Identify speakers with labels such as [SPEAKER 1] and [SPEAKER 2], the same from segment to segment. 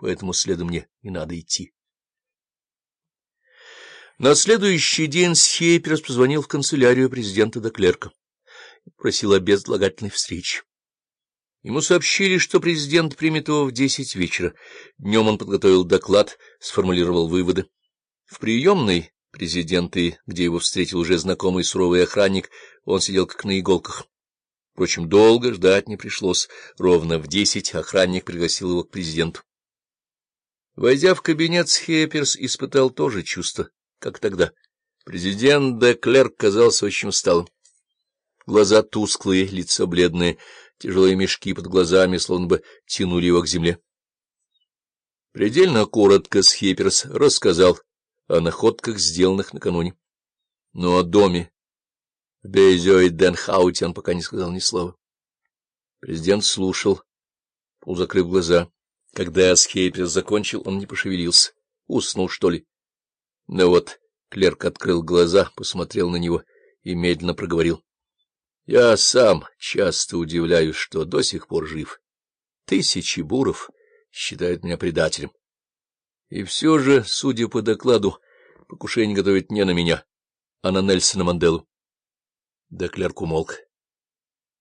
[SPEAKER 1] поэтому следу мне не надо идти. На следующий день Схейперс позвонил в канцелярию президента Деклерка и просил о безотлагательной встрече. Ему сообщили, что президент примет его в десять вечера. Днем он подготовил доклад, сформулировал выводы. В приемной президента, где его встретил уже знакомый суровый охранник, он сидел как на иголках. Впрочем, долго ждать не пришлось. Ровно в десять охранник пригласил его к президенту. Войдя в кабинет, Схепперс испытал то же чувство, как тогда. Президент де Клерк казался очень усталым. Глаза тусклые, лицо бледное, тяжелые мешки под глазами словно бы тянули его к земле. Предельно коротко Схепперс рассказал о находках, сделанных накануне. Но о доме в Бейзёй-Денхауте он пока не сказал ни слова. Президент слушал, полузакрыв глаза. Когда Схейперс закончил, он не пошевелился. Уснул, что ли? Но вот клерк открыл глаза, посмотрел на него и медленно проговорил. — Я сам часто удивляюсь, что до сих пор жив. Тысячи буров считают меня предателем. И все же, судя по докладу, покушение готовит не на меня, а на Нельсона Манделу. Да клерк умолк.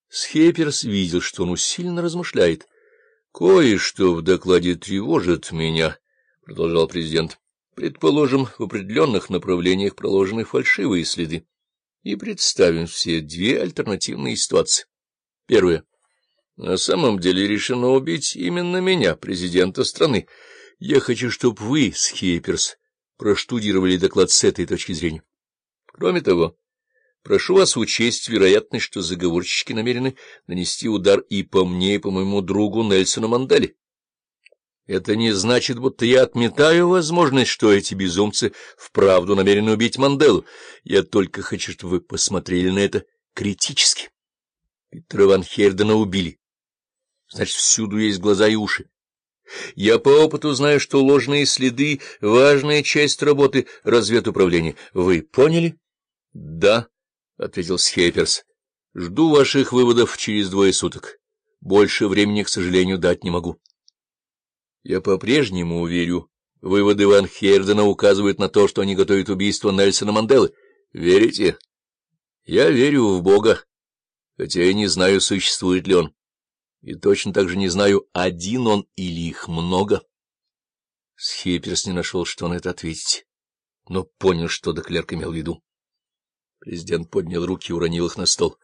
[SPEAKER 1] Схепперс видел, что он усиленно размышляет. — Кое-что в докладе тревожит меня, — продолжал президент. — Предположим, в определенных направлениях проложены фальшивые следы. И представим все две альтернативные ситуации. Первое. На самом деле решено убить именно меня, президента страны. Я хочу, чтобы вы, Схепперс, проштудировали доклад с этой точки зрения. Кроме того, прошу вас учесть вероятность, что заговорщики намерены нанести удар и по мне, и по моему другу Нельсону Манделе. Это не значит, будто я отметаю возможность, что эти безумцы вправду намерены убить Манделу. Я только хочу, чтобы вы посмотрели на это критически. Питера Ван Хердена убили. Значит, всюду есть глаза и уши. Я по опыту знаю, что ложные следы — важная часть работы разведуправления. Вы поняли? — Да, — ответил Схейперс. — Жду ваших выводов через двое суток. Больше времени, к сожалению, дать не могу. Я по-прежнему уверю. Выводы Ван Хердена указывают на то, что они готовят убийство Нельсона Манделы. Верите? Я верю в Бога, хотя я не знаю, существует ли он. И точно так же не знаю, один он или их много. Схепперс не нашел, что на это ответить, но понял, что Деклерк имел в виду. Президент поднял руки и уронил их на стол.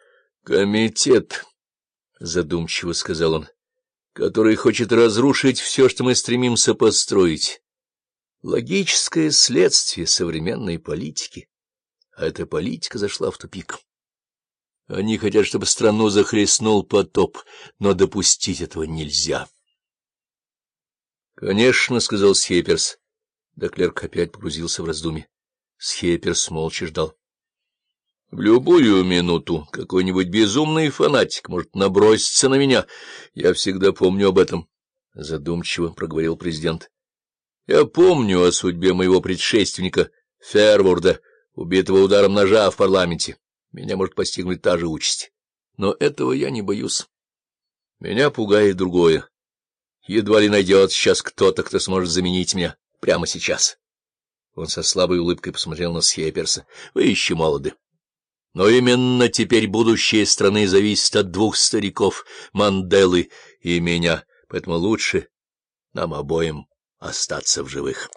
[SPEAKER 1] — Комитет, — задумчиво сказал он, — который хочет разрушить все, что мы стремимся построить. Логическое следствие современной политики. А эта политика зашла в тупик. Они хотят, чтобы страну захлестнул потоп, но допустить этого нельзя. — Конечно, — сказал Схепперс. Доклерк опять погрузился в раздумье. Схепперс молча ждал. — В любую минуту какой-нибудь безумный фанатик может наброситься на меня. Я всегда помню об этом, — задумчиво проговорил президент. — Я помню о судьбе моего предшественника Ферворда, убитого ударом ножа в парламенте меня может постигнуть та же участь. Но этого я не боюсь. Меня пугает другое. Едва ли найдет сейчас кто-то, кто сможет заменить меня прямо сейчас. Он со слабой улыбкой посмотрел на Схепперса. — Вы еще молоды. Но именно теперь будущее страны зависит от двух стариков, Манделы и меня, поэтому лучше нам обоим остаться в живых.